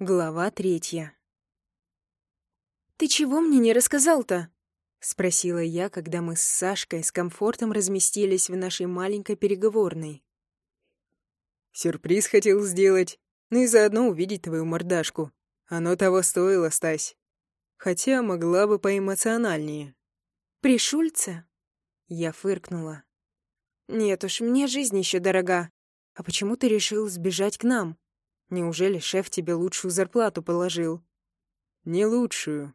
Глава третья. «Ты чего мне не рассказал-то?» — спросила я, когда мы с Сашкой с комфортом разместились в нашей маленькой переговорной. «Сюрприз хотел сделать, ну и заодно увидеть твою мордашку. Оно того стоило, Стась. Хотя могла бы поэмоциональнее». «При Шульце?» Я фыркнула. «Нет уж, мне жизнь еще дорога. А почему ты решил сбежать к нам?» Неужели шеф тебе лучшую зарплату положил? Не лучшую.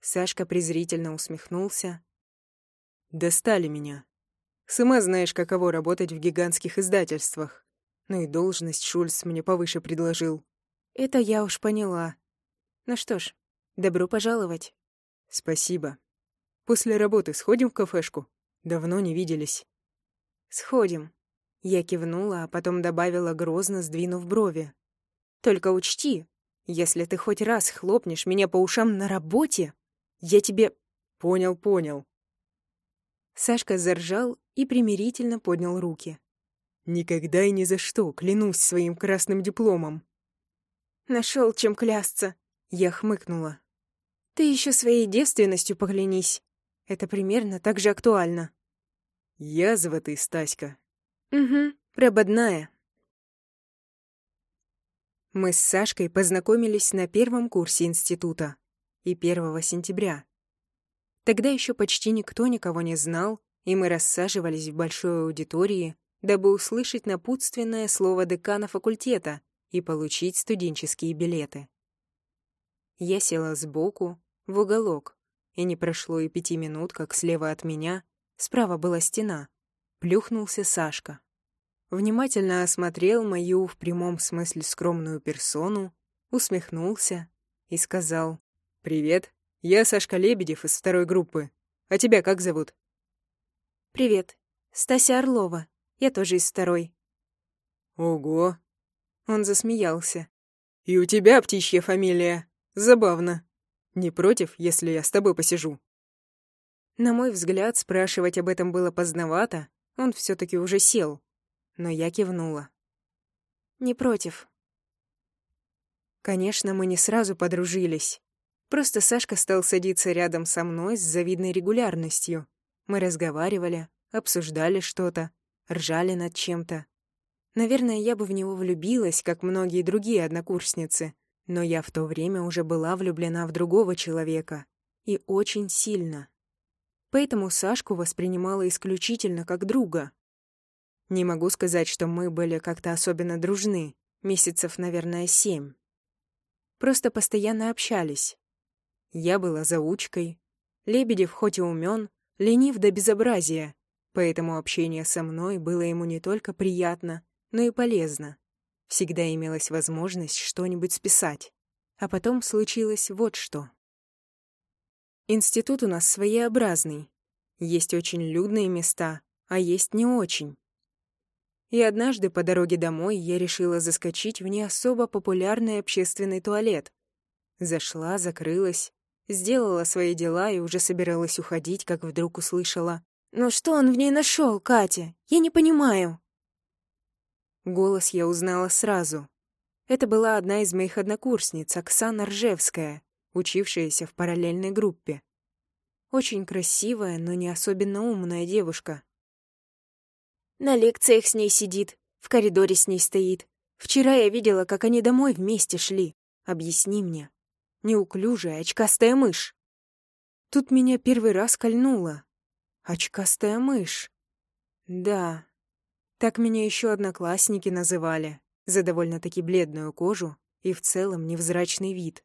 Сашка презрительно усмехнулся. Достали меня. Сама знаешь, каково работать в гигантских издательствах. Ну и должность Шульц мне повыше предложил. Это я уж поняла. Ну что ж, добро пожаловать. Спасибо. После работы сходим в кафешку? Давно не виделись. Сходим. Я кивнула, а потом добавила грозно, сдвинув брови. Только учти, если ты хоть раз хлопнешь меня по ушам на работе, я тебе...» «Понял, понял». Сашка заржал и примирительно поднял руки. «Никогда и ни за что, клянусь своим красным дипломом». Нашел чем клясться. Я хмыкнула. «Ты еще своей девственностью поклянись. Это примерно так же актуально». «Язва ты, Стаська». «Угу, прободная». Мы с Сашкой познакомились на первом курсе института и 1 сентября. Тогда еще почти никто никого не знал, и мы рассаживались в большой аудитории, дабы услышать напутственное слово декана факультета и получить студенческие билеты. Я села сбоку, в уголок, и не прошло и пяти минут, как слева от меня, справа была стена, плюхнулся Сашка внимательно осмотрел мою в прямом смысле скромную персону, усмехнулся и сказал «Привет, я Сашка Лебедев из второй группы. А тебя как зовут?» «Привет, Стася Орлова. Я тоже из второй». «Ого!» Он засмеялся. «И у тебя птичья фамилия. Забавно. Не против, если я с тобой посижу?» На мой взгляд, спрашивать об этом было поздновато, он все таки уже сел но я кивнула. «Не против». Конечно, мы не сразу подружились. Просто Сашка стал садиться рядом со мной с завидной регулярностью. Мы разговаривали, обсуждали что-то, ржали над чем-то. Наверное, я бы в него влюбилась, как многие другие однокурсницы, но я в то время уже была влюблена в другого человека. И очень сильно. Поэтому Сашку воспринимала исключительно как друга. Не могу сказать, что мы были как-то особенно дружны. Месяцев, наверное, семь. Просто постоянно общались. Я была заучкой. Лебедев хоть и умен, ленив до безобразия, поэтому общение со мной было ему не только приятно, но и полезно. Всегда имелась возможность что-нибудь списать. А потом случилось вот что. Институт у нас своеобразный. Есть очень людные места, а есть не очень. И однажды по дороге домой я решила заскочить в не особо популярный общественный туалет. Зашла, закрылась, сделала свои дела и уже собиралась уходить, как вдруг услышала. «Ну что он в ней нашел, Катя? Я не понимаю». Голос я узнала сразу. Это была одна из моих однокурсниц, Оксана Ржевская, учившаяся в параллельной группе. Очень красивая, но не особенно умная девушка. На лекциях с ней сидит, в коридоре с ней стоит. Вчера я видела, как они домой вместе шли. Объясни мне. Неуклюжая, очкастая мышь. Тут меня первый раз кольнуло. Очкастая мышь. Да, так меня еще одноклассники называли за довольно-таки бледную кожу и в целом невзрачный вид.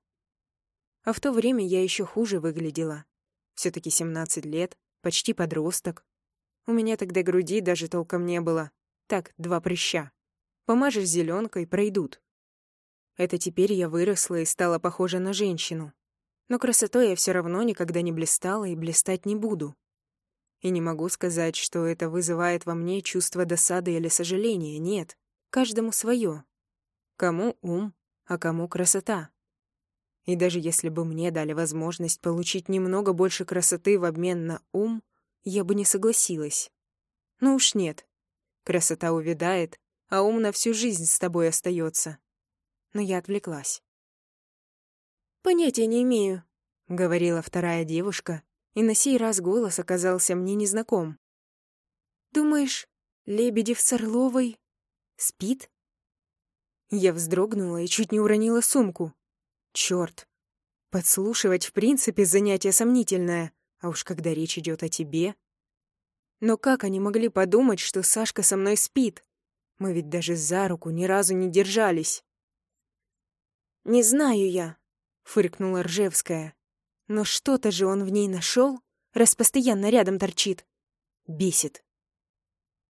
А в то время я еще хуже выглядела. все таки 17 лет, почти подросток. У меня тогда груди даже толком не было. Так, два прыща. Помажешь зеленкой, пройдут. Это теперь я выросла и стала похожа на женщину. Но красотой я все равно никогда не блистала и блистать не буду. И не могу сказать, что это вызывает во мне чувство досады или сожаления, нет. Каждому свое. Кому ум, а кому красота. И даже если бы мне дали возможность получить немного больше красоты в обмен на ум — я бы не согласилась. Ну уж нет. Красота увядает, а ум на всю жизнь с тобой остается. Но я отвлеклась. «Понятия не имею», — говорила вторая девушка, и на сей раз голос оказался мне незнаком. «Думаешь, Лебедев с Орловой спит?» Я вздрогнула и чуть не уронила сумку. Чёрт. Подслушивать в принципе занятие сомнительное, а уж когда речь идет о тебе. Но как они могли подумать, что Сашка со мной спит? Мы ведь даже за руку ни разу не держались. «Не знаю я», — фыркнула Ржевская. «Но что-то же он в ней нашел, раз постоянно рядом торчит. Бесит».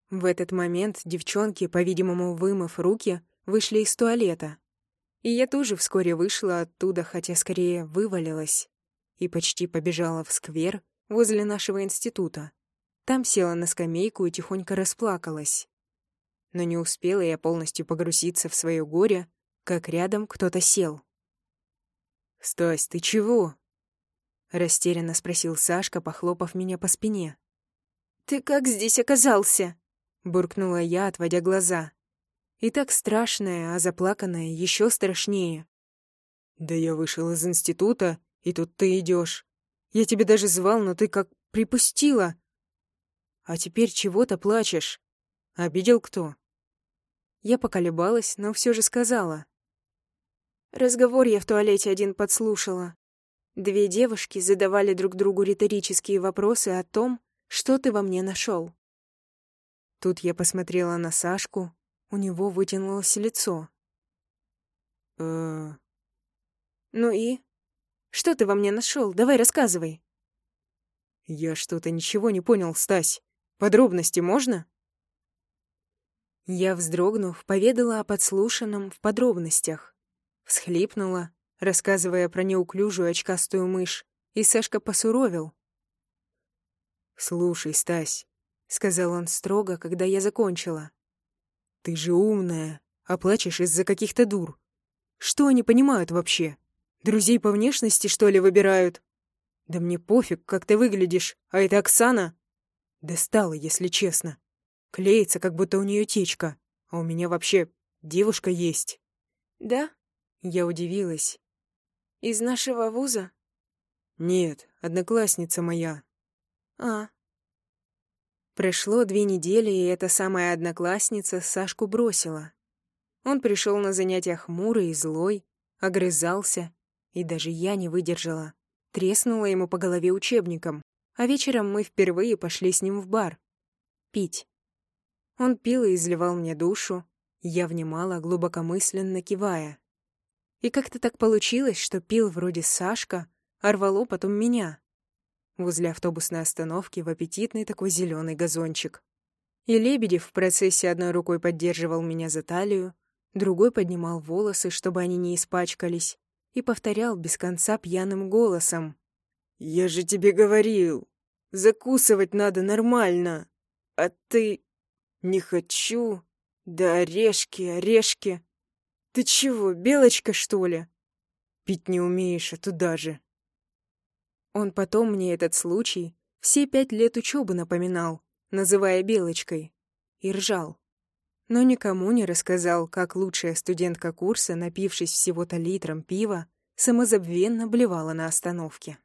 В этот момент девчонки, по-видимому, вымыв руки, вышли из туалета. И я тоже вскоре вышла оттуда, хотя скорее вывалилась, и почти побежала в сквер возле нашего института. Там села на скамейку и тихонько расплакалась. Но не успела я полностью погрузиться в свое горе, как рядом кто-то сел. «Стась, ты чего?» — растерянно спросил Сашка, похлопав меня по спине. «Ты как здесь оказался?» — буркнула я, отводя глаза. И так страшное, а заплаканное еще страшнее. «Да я вышел из института, и тут ты идешь. Я тебя даже звал, но ты как припустила. А теперь чего-то плачешь. Обидел кто?» Я поколебалась, но все же сказала. Разговор я в туалете один подслушала. Две девушки задавали друг другу риторические вопросы о том, что ты во мне нашел. Тут я посмотрела на Сашку, у него вытянулось лицо. э Ну и? Что ты во мне нашел? Давай рассказывай. Я что-то ничего не понял, Стась. Подробности можно? Я, вздрогнув, поведала о подслушанном в подробностях. Всхлипнула, рассказывая про неуклюжую очкастую мышь, и Сашка посуровил. «Слушай, Стась», — сказал он строго, когда я закончила. «Ты же умная, а плачешь из-за каких-то дур. Что они понимают вообще? Друзей по внешности, что ли, выбирают? Да мне пофиг, как ты выглядишь, а это Оксана. Достала, если честно. Клеится, как будто у нее течка, а у меня вообще девушка есть». «Да?» Я удивилась. «Из нашего вуза?» «Нет, одноклассница моя». «А, Прошло две недели, и эта самая одноклассница Сашку бросила. Он пришел на занятия хмурый и злой, огрызался, и даже я не выдержала. Треснула ему по голове учебником, а вечером мы впервые пошли с ним в бар. Пить. Он пил и изливал мне душу, я внимала, глубокомысленно кивая. И как-то так получилось, что пил вроде Сашка, а рвало потом меня возле автобусной остановки в аппетитный такой зеленый газончик. И Лебедев в процессе одной рукой поддерживал меня за талию, другой поднимал волосы, чтобы они не испачкались, и повторял без конца пьяным голосом. «Я же тебе говорил, закусывать надо нормально, а ты...» «Не хочу, да орешки, орешки. Ты чего, белочка, что ли? Пить не умеешь, а туда же». Он потом мне этот случай все пять лет учебы напоминал, называя Белочкой, и ржал. Но никому не рассказал, как лучшая студентка курса, напившись всего-то литром пива, самозабвенно блевала на остановке.